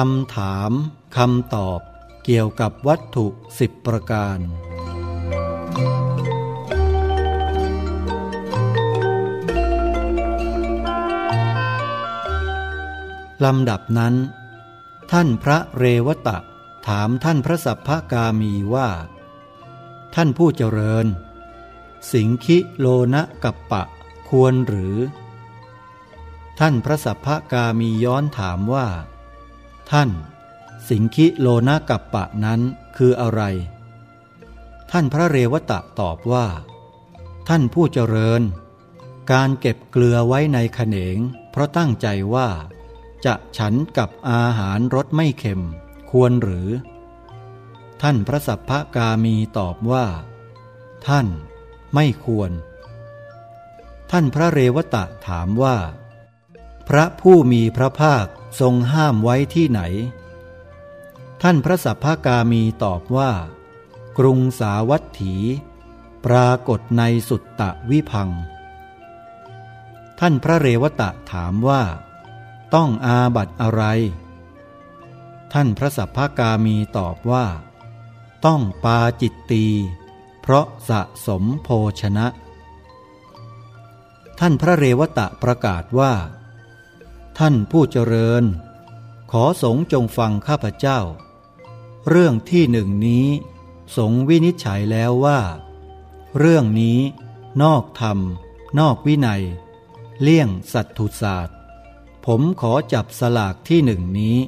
คำถามคำตอบเกี่ยวกับวัตถุสิบประการ ลำดับนั้น ท่านพระเรวตะ ถามท่านพระสัพพกามีว่า ท่านผู้เจริญ สิงคิโลนะกัปปะควรหรือ ท่านพระสัพพกามีย้อนถามว่า ท่าน สิงคิโลนะกัปปะนั้นคืออะไร ท่านพระเรวตะตอบว่า ท่านผู้เจริญ การเก็บเกลือไว้ในขเนง เพราะตั้งใจว่า จะฉันกับอาหารรสไม่เค็ม ควรหรือ ท่านพระสัพพกามีตอบว่า ท่านไม่ควร ท่านพระเรวตะถามว่า พระผู้มีพระภาคทรงห้ามไว้ที่ไหน ท่านพระสัพพากามีตอบว่า กรุงสาวัตถี ปรากฏในสุตตะวิพัง ท่านพระเรวตะถามว่า ต้องอาบัตอะไร ท่านพระสัพพากามีตอบว่า ต้องปาจิตตีเพราะสะสมโภชนะ ท่านพระเรวตะประกาศว่า ท่านผู้เจริญ ขอสงจงฟังข้าพเจ้า เรื่องที่หนึ่งนี้ สงวินิจฉัยแล้วว่า เรื่องนี้นอกธรรม นอกวินัย เลี่ยงสัตถุศาสตร์ ผมขอจับสลากที่หนึ่งนี้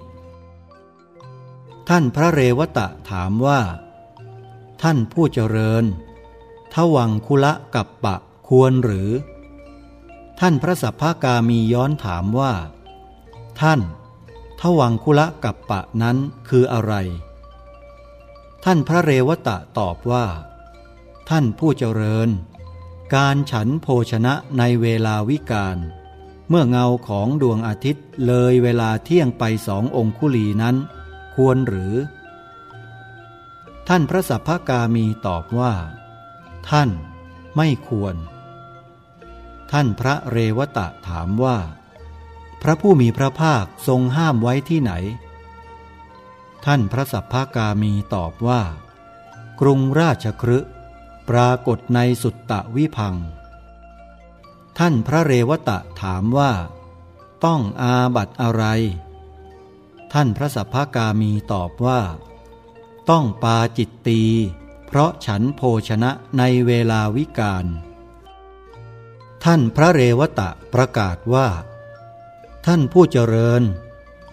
ท่านพระเรวตะถามว่า ท่านผู้เจริญทวังคุละกับปะควรหรือ ท่านพระสัพพากามีย้อนถามว่า ท่านทวังคุละกับปะนั้นคืออะไร ท่านพระเรวตะตอบว่า ท่านผู้เจริญ การฉันโภชนะในเวลาวิกาลเมื่อเงาของดวงอาทิตย์เลยเวลาเที่ยงไปสององคุลีนั้น ควรหรือ ท่านพระสัพพกามีตอบว่า ท่านไม่ควร ท่านพระเรวตะถามว่า พระผู้มีพระภาคทรงห้ามไว้ที่ไหน ท่านพระสัพพากามีตอบว่า กรุงราชครึปรากฏในสุตตะวิพัง ท่านพระเรวตะถามว่า ต้องอาบัตอะไร ท่านพระสัพพากามีตอบว่า ต้องปาจิตตี เพราะฉันโภชนะในเวลาวิกาลท่านพระเรวตะประกาศว่า ท่านผู้เจริญ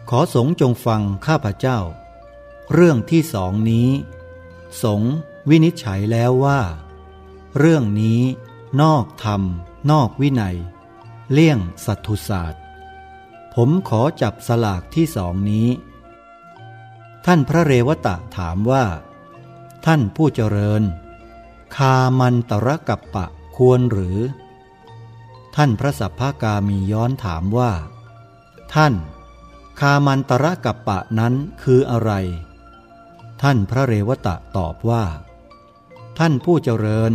ขอสงจงฟังข้าพเจ้า เรื่องที่สองนี้ สงวินิจฉัยแล้วว่า เรื่องนี้นอกธรรม นอกวินัย เลี่ยงสัตถุศาสตร์ ผมขอจับสลากที่สองนี้ ท่านพระเรวตะถามว่า ท่านผู้เจริญ คามันตรกับปะควรหรือ ท่านพระสัพพากามีย้อนถามว่า ท่าน คามันตระกับปะนั้นคืออะไร ท่านพระเรวตะตอบว่า ท่านผู้เจริญ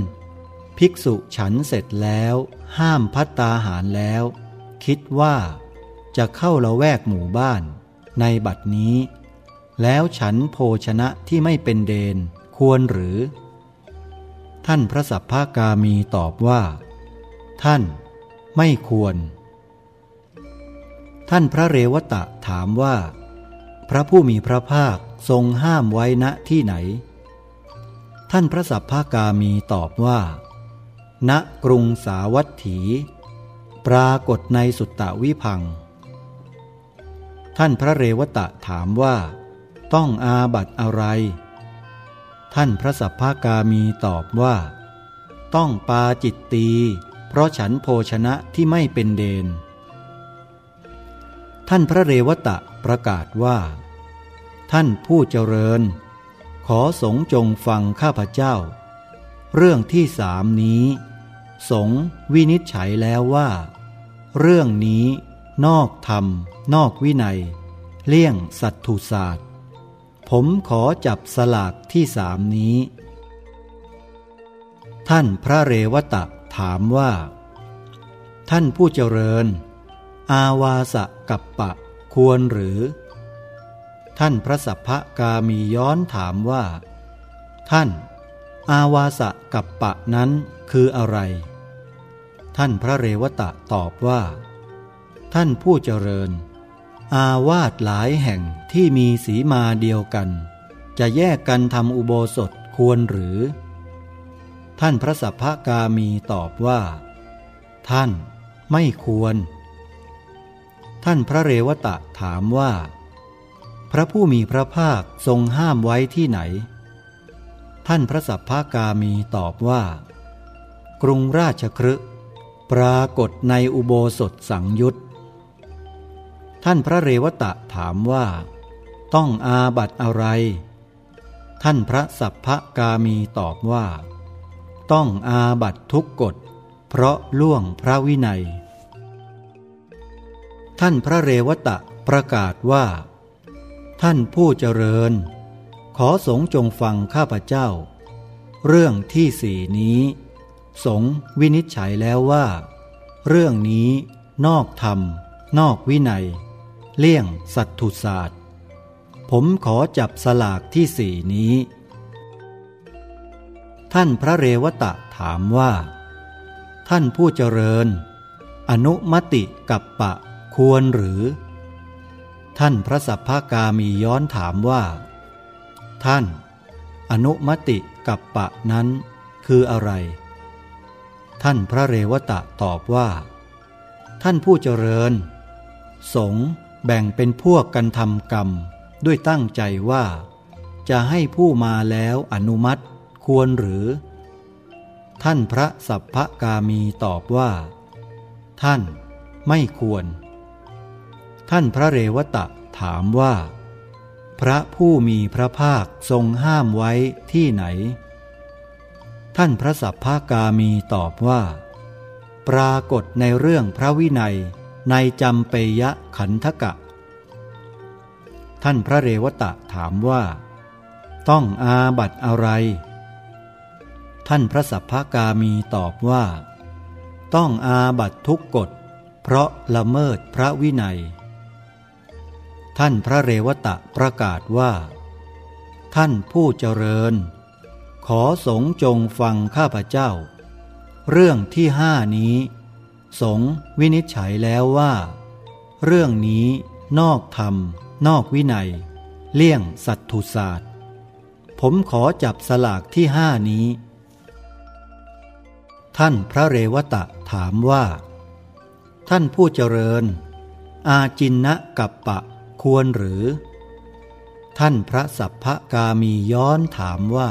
ภิกษุฉันเสร็จแล้ว ห้ามพัตตาหารแล้ว คิดว่าจะเข้าละแวกหมู่บ้านในบัดนี้ แล้วฉันโภชนะที่ไม่เป็นเดนควรหรือ ท่านพระสัพพากามีตอบว่า ท่านไม่ควร ท่านพระเรวตะถามว่า พระผู้มีพระภาคทรงห้ามไว้ณที่ไหน ท่านพระสัพพากามีตอบว่า ณกรุงสาวัตถี ปรากฏในสุตตะวิพัง ท่านพระเรวตะถามว่า ต้องอาบัตอะไร ท่านพระสัพพากามีตอบว่า ต้องปาจิตตี เพราะฉันโภชนะที่ไม่เป็นเดน ท่านพระเรวตะประกาศว่า ท่านผู้เจริญ ขอสงจงฟังข้าพเจ้า เรื่องที่สามนี้ สงวินิจฉัยแล้วว่า เรื่องนี้นอกธรรม นอกวินัย เลี่ยงสัตถุศาสตร์ ผมขอจับสลากที่สามนี้ ท่านพระเรวตะถามว่า ท่านผู้เจริญ อาวาสะกับปะ ควรหรือ ท่านพระสัพพะกามีย้อนถามว่า ท่าน อาวาสกับปะนั้นคืออะไร ท่านพระเรวตะตอบว่า ท่านผู้เจริญ อาวาสหลายแห่งที่มีสีมาเดียวกัน จะแยกกันทำอุโบสถควรหรือ ท่านพระสัพพะกามีตอบว่า ท่านไม่ควร ท่านพระเรวตะถามว่า พระผู้มีพระภาคทรงห้ามไว้ที่ไหน ท่านพระสัพพะกามีตอบว่า กรุงราชครึปรากฏในอุโบสถสังยุตท่านพระเรวตะถามว่า ต้องอาบัตอะไร ท่านพระสัพพกามีตอบว่า ต้องอาบัตทุกกฎ เพราะล่วงพระวินัย ท่านพระเรวตะประกาศว่า ท่านผู้เจริญ ขอสงจงฟังข้าพเจ้า เรื่องที่สี่นี้ สงวินิจฉัยแล้วว่า เรื่องนี้นอกธรรม นอกวินัย เลี่ยงสัตถุศาสตร์ ผมขอจับสลากที่สี่นี้ ท่านพระเรวตะถามว่า ท่านผู้เจริญ อนุมติกับปะ ควรหรือ ท่านพระสัพพากามีย้อนถามว่า ท่าน อนุมติกับปะนั้นคืออะไร ท่านพระเรวตะตอบว่า ท่านผู้เจริญ สงแบ่งเป็นพวกกันทำกรรม ด้วยตั้งใจว่า จะให้ผู้มาแล้วอนุมัติควรหรือ ท่านพระสัพพกามีตอบว่า ท่านไม่ควร ท่านพระเรวตะถามว่า พระผู้มีพระภาคทรงห้ามไว้ที่ไหน ท่านพระสัพพากามีตอบว่า ปรากฏในเรื่องพระวินัยในจำเปยะขันธกะ ท่านพระเรวตะถามว่า ต้องอาบัตอะไร ท่านพระสัพพากามีตอบว่า ต้องอาบัตทุกกฎเพราะละเมิดพระวินัย ท่านพระเรวตะประกาศว่า ท่านผู้เจริญ ขอสงจงฟังข้าพเจ้า เรื่องที่ห้านี้ สงวินิจฉัยแล้วว่า เรื่องนี้นอกธรรม นอกวินัย เลี่ยงสัตถุศาสตร์ ผมขอจับสลากที่ห้านี้ ท่านพระเรวตะถามว่า ท่านผู้เจริญ อาจินนะกับปะ ควรหรือ ท่านพระสัพพกามีย้อนถามว่า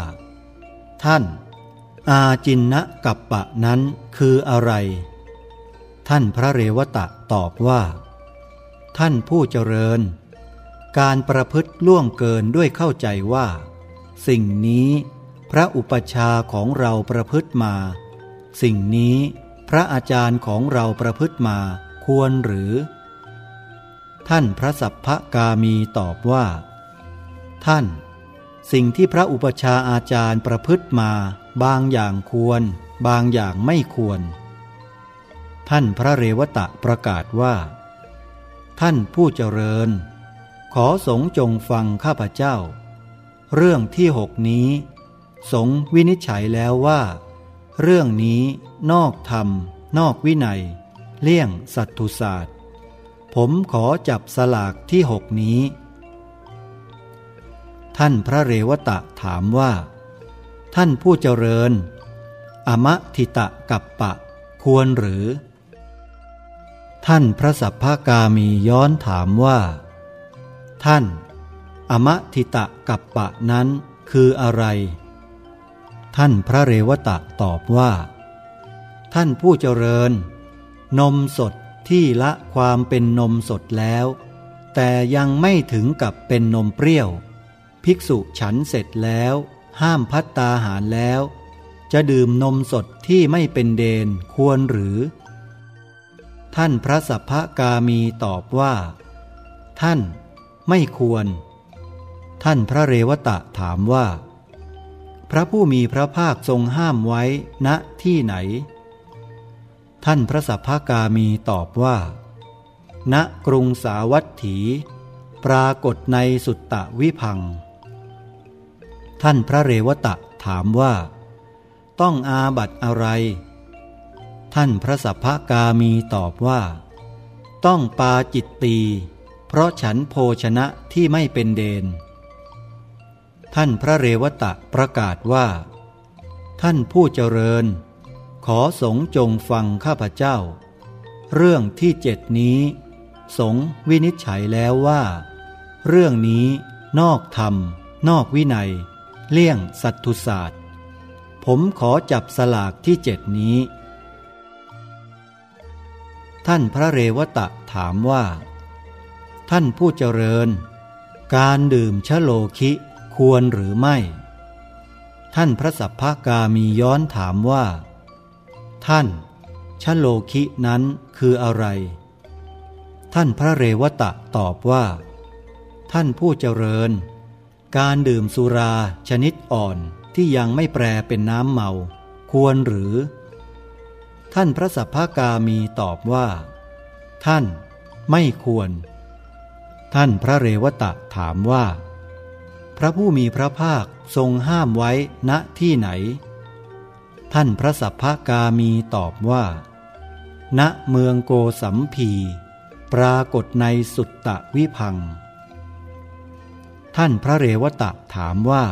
ท่าน อาจินนะกับปะนั้นคืออะไร ท่านพระเรวตะตอบว่า ท่านผู้เจริญ การประพฤติล่วงเกินด้วยเข้าใจว่า สิ่งนี้พระอุปชาของเราประพฤติมา สิ่งนี้พระอาจารย์ของเราประพฤติมาควรหรือ ท่านพระสัพพกามีตอบว่า ท่าน สิ่งที่พระอุปชาอาจารย์ประพฤติมา บางอย่างควร บางอย่างไม่ควร ท่านพระเรวตะประกาศว่า ท่านผู้เจริญ ขอสงจงฟังข้าพเจ้า เรื่องที่หกนี้ สงวินิจฉัยแล้วว่า เรื่องนี้นอกธรรม นอกวินัย เลี่ยงสัตตุศาสตร์ ผมขอจับสลากที่หกนี้ ท่านพระเรวตะถามว่า ท่านผู้เจริญ อมะทิตะกับปะควรหรือ ท่านพระสัพพากามีย้อนถามว่า ท่าน อมะทิตะกับปะนั้นคืออะไร ท่านพระเรวตะตอบว่า ท่านผู้เจริญ นมสด ที่ละความเป็นนมสดแล้ว แต่ยังไม่ถึงกับเป็นนมเปรี้ยว ภิกษุฉันเสร็จแล้ว ห้ามพัตตาหารแล้ว จะดื่มนมสดที่ไม่เป็นเดนควรหรือ ท่านพระสัพพกามีตอบว่า ท่านไม่ควร ท่านพระเรวตะถามว่า พระผู้มีพระภาคทรงห้ามไว้ณที่ไหน ท่านพระสัพพากามีตอบว่า ณกรุงสาวัตถี ปรากฏในสุตตะวิพัง ท่านพระเรวตะถามว่า ต้องอาบัตอะไร ท่านพระสัพพากามีตอบว่า ต้องปาจิตตีเพราะฉันโภชนะที่ไม่เป็นเดน ท่านพระเรวตะประกาศว่า ท่านผู้เจริญ ขอสงจงฟังข้าพเจ้า เรื่องที่เจ็ดนี้ สงวินิจฉัยแล้วว่า เรื่องนี้นอกธรรม นอกวินัย เลี่ยงสัตทุศาสตร์ ผมขอจับสลากที่เจ็ดนี้ ท่านพระเรวตะถามว่า ท่านผู้เจริญ การดื่มชะโลคิควรหรือไม่ ท่านพระสัพพากามีย้อนถามว่า ท่านชโลคินั้นคืออะไร ท่านพระเรวตะตอบว่า ท่านผู้เจริญ การดื่มสุราชนิดอ่อนที่ยังไม่แปรเป็นน้ำเมา ควรหรือ ท่านพระสัพพกามีตอบว่า ท่านไม่ควร ท่านพระเรวตะถามว่า พระผู้มีพระภาคทรงห้ามไว้ณที่ไหน ท่านพระสัพพกามีตอบว่า ณเมืองโกสัมพี ปรากฏในสุตตะวิพัง ท่านพระเรวตะถามว่า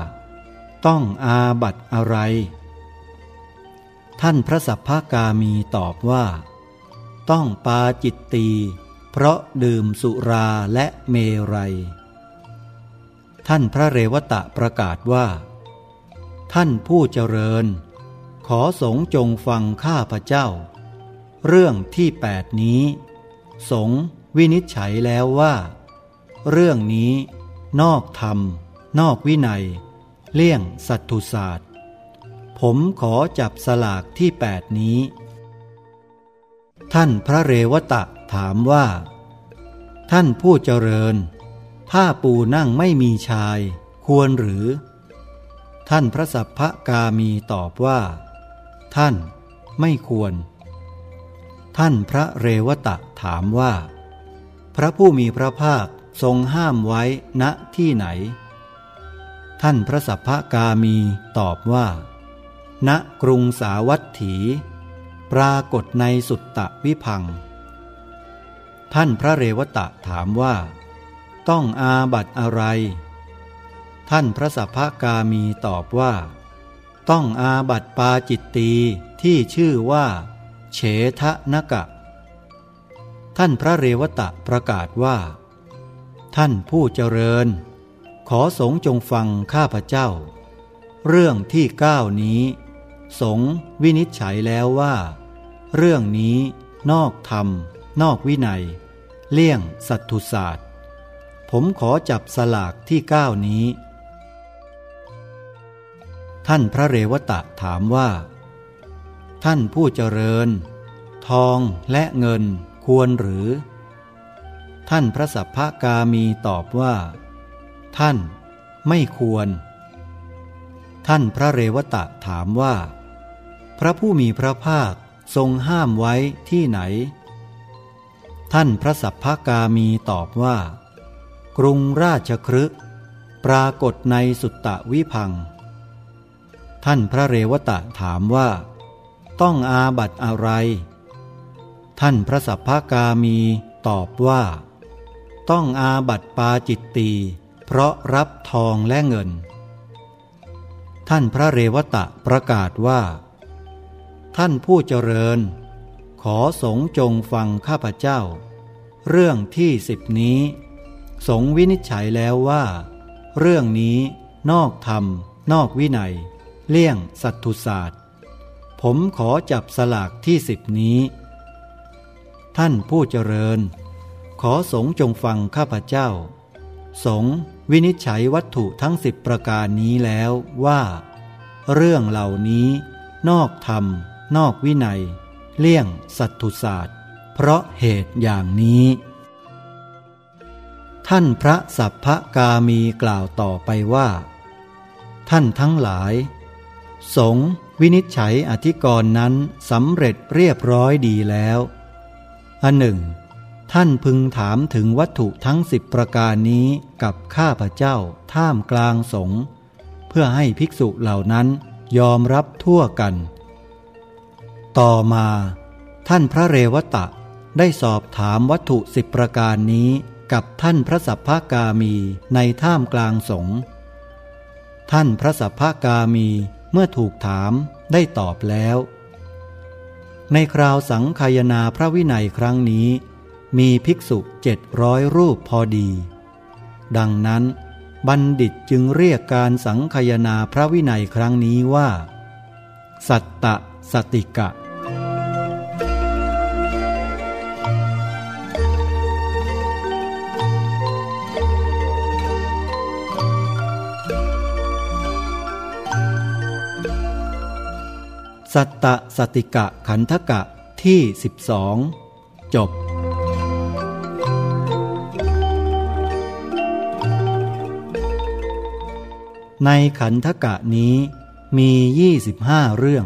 ต้องอาบัตอะไร ท่านพระสัพพกามีตอบว่า ต้องปาจิตตีเพราะดื่มสุราและเมรัย ท่านพระเรวตะประกาศว่า ท่านผู้เจริญ ขอสงจงฟังข้าพระเจ้า เรื่องที่แปดนี้ สงวินิจฉัยแล้วว่า เรื่องนี้ นอกธรรม นอกวินัย เลี่ยงสัตตุศาสตร์ ผมขอจับสลากที่แปดนี้ ท่านพระเรวตะถามว่า ท่านผู้เจริญ ผ้าปูนั่งไม่มีชาย ควรหรือ ท่านพระสัพพกามีตอบว่า ท่านไม่ควร ท่านพระเรวตะถามว่า พระผู้มีพระภาคทรงห้ามไว้ณที่ไหน ท่านพระสัพพกามีตอบว่า ณกรุงสาวัตถี ปรากฏในสุตตะวิพัง ท่านพระเรวตะถามว่า ต้องอาบัตอะไร ท่านพระสัพพกามีตอบว่า ต้องอาบัตปาจิตตีที่ชื่อว่า เฉทะนกะ ท่านพระเรวตะประกาศว่า ท่านผู้เจริญ ขอสงจงฟังข้าพเจ้า เรื่องที่เก้านี้ สงวินิจฉัยแล้วว่า เรื่องนี้นอกธรรม นอกวินัย เลี่ยงสัตทุศาสตร์ ผมขอจับสลากที่เก้านี้ ท่านพระเรวตะถามว่า ท่านผู้เจริญ ทองและเงินควรหรือ ท่านพระสัพพกามีตอบว่า ท่านไม่ควร ท่านพระเรวตะถามว่า พระผู้มีพระภาคทรงห้ามไว้ที่ไหน ท่านพระสัพพกามีตอบว่า กรุงราชครึปรากฏในสุตตะวิพัง ท่านพระเรวตะถามว่า ต้องอาบัตอะไร ท่านพระสัพพากามีตอบว่า ต้องอาบัตปาจิตตีเพราะรับทองและเงิน ท่านพระเรวตะประกาศว่า ท่านผู้เจริญ ขอสงจงฟังข้าพเจ้า เรื่องที่สิบนี้ สงวินิจฉัยแล้วว่า เรื่องนี้นอกธรรม นอกวินัย เลี่ยงสัตทุศาสตร์ผมขอจับสลากที่สิบนี้ ท่านผู้เจริญ ขอสงจงฟังข้าพเจ้า สงวินิจฉัยวัตถุทั้งสิบประการนี้แล้วว่า เรื่องเหล่านี้นอกธรรม นอกวินัย เลี่ยงสัตตุศาสตร์ เพราะเหตุอย่างนี้ ท่านพระสัพพกามีกล่าวต่อไปว่า ท่านทั้งหลาย สงวินิจฉัยอธิกรณ์นั้นสำเร็จเรียบร้อยดีแล้วอันหนึ่ง ท่านพึงถามถึงวัตถุทั้งสิบประการนี้กับข้าพเจ้าท่ามกลางสงเพื่อให้ภิกษุเหล่านั้นยอมรับทั่วกัน ต่อมา ท่านพระเรวตะได้สอบถามวัตถุสิบประการนี้กับท่านพระสัพพากามีในท่ามกลางสงท่านพระสัพพากามี เมื่อถูกถามได้ตอบแล้ว ในคราวสังคายนาพระวินัยครั้งนี้ มีภิกษุเจ็ดร้อยรูปพอดี ดังนั้น บัณฑิตจึงเรียกการสังคายนาพระวินัยครั้งนี้ว่า สัตตะสติกะ สัตตสติกะขันธกะที่สิบสองจบในขันธกะนี้มียี่สิบห้าเรื่อง